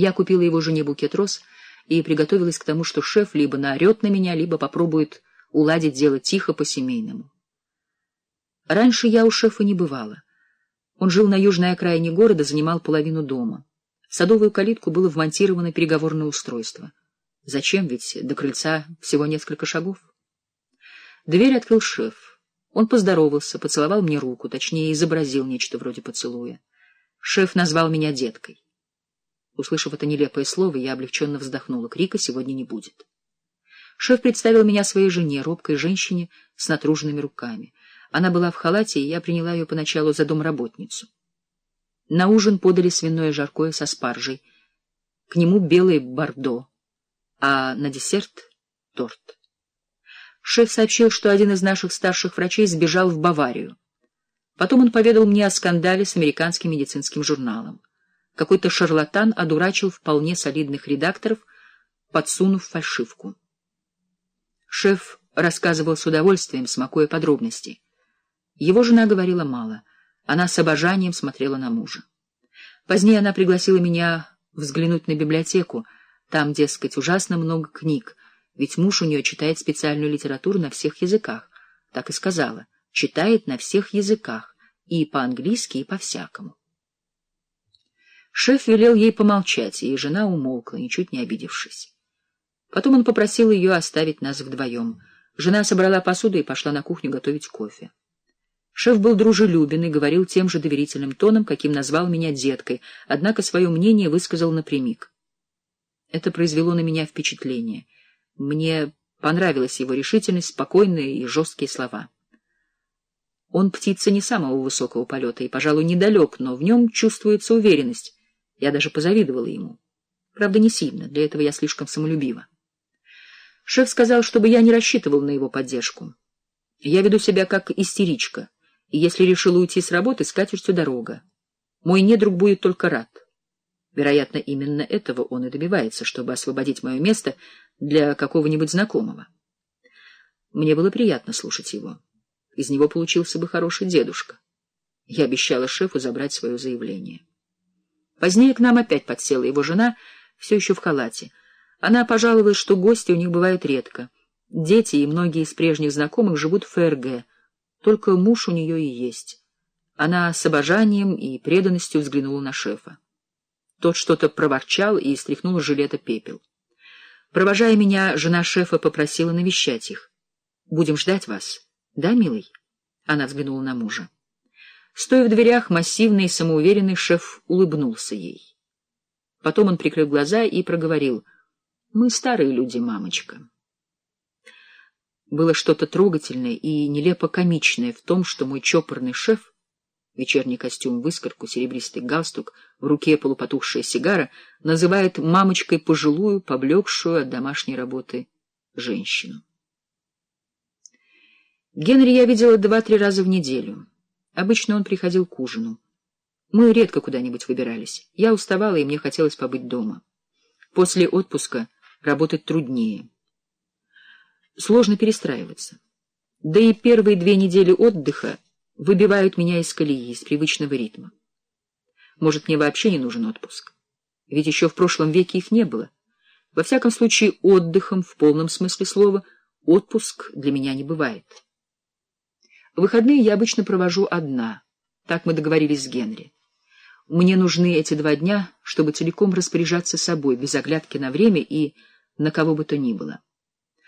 Я купила его жене букет роз и приготовилась к тому, что шеф либо наорет на меня, либо попробует уладить дело тихо по-семейному. Раньше я у шефа не бывала. Он жил на южной окраине города, занимал половину дома. В садовую калитку было вмонтировано переговорное устройство. Зачем, ведь до крыльца всего несколько шагов? Дверь открыл шеф. Он поздоровался, поцеловал мне руку, точнее, изобразил нечто вроде поцелуя. Шеф назвал меня деткой. Услышав это нелепое слово, я облегченно вздохнула. Крика сегодня не будет. Шеф представил меня своей жене, робкой женщине с натруженными руками. Она была в халате, и я приняла ее поначалу за домработницу. На ужин подали свиное жаркое со спаржей, к нему белый бордо, а на десерт — торт. Шеф сообщил, что один из наших старших врачей сбежал в Баварию. Потом он поведал мне о скандале с американским медицинским журналом. Какой-то шарлатан одурачил вполне солидных редакторов, подсунув фальшивку. Шеф рассказывал с удовольствием, смакуя подробности. Его жена говорила мало. Она с обожанием смотрела на мужа. Позднее она пригласила меня взглянуть на библиотеку. Там, дескать, ужасно много книг, ведь муж у нее читает специальную литературу на всех языках. Так и сказала. Читает на всех языках, и по-английски, и по-всякому. Шеф велел ей помолчать, и жена умолкла, ничуть не обидевшись. Потом он попросил ее оставить нас вдвоем. Жена собрала посуду и пошла на кухню готовить кофе. Шеф был дружелюбен и говорил тем же доверительным тоном, каким назвал меня деткой, однако свое мнение высказал напрямик. Это произвело на меня впечатление. Мне понравилась его решительность, спокойные и жесткие слова. Он птица не самого высокого полета и, пожалуй, недалек, но в нем чувствуется уверенность. Я даже позавидовала ему. Правда, не сильно, для этого я слишком самолюбива. Шеф сказал, чтобы я не рассчитывал на его поддержку. Я веду себя как истеричка, и если решила уйти с работы, с катертью дорога. Мой недруг будет только рад. Вероятно, именно этого он и добивается, чтобы освободить мое место для какого-нибудь знакомого. Мне было приятно слушать его. Из него получился бы хороший дедушка. Я обещала шефу забрать свое заявление. Позднее к нам опять подсела его жена, все еще в халате. Она пожаловалась, что гости у них бывают редко. Дети и многие из прежних знакомых живут в ФРГ. Только муж у нее и есть. Она с обожанием и преданностью взглянула на шефа. Тот что-то проворчал и стряхнул с жилета пепел. Провожая меня, жена шефа попросила навещать их. «Будем ждать вас. Да, милый?» Она взглянула на мужа. Стоя в дверях, массивный и самоуверенный шеф улыбнулся ей. Потом он прикрыл глаза и проговорил. — Мы старые люди, мамочка. Было что-то трогательное и нелепо комичное в том, что мой чопорный шеф, вечерний костюм, выскорку, серебристый галстук, в руке полупотухшая сигара, называет мамочкой пожилую, поблекшую от домашней работы женщину. Генри я видела два-три раза в неделю. Обычно он приходил к ужину. Мы редко куда-нибудь выбирались. Я уставала, и мне хотелось побыть дома. После отпуска работать труднее. Сложно перестраиваться. Да и первые две недели отдыха выбивают меня из колеи, из привычного ритма. Может, мне вообще не нужен отпуск? Ведь еще в прошлом веке их не было. Во всяком случае, отдыхом в полном смысле слова отпуск для меня не бывает. Выходные я обычно провожу одна. Так мы договорились с Генри. Мне нужны эти два дня, чтобы целиком распоряжаться собой, без оглядки на время и на кого бы то ни было.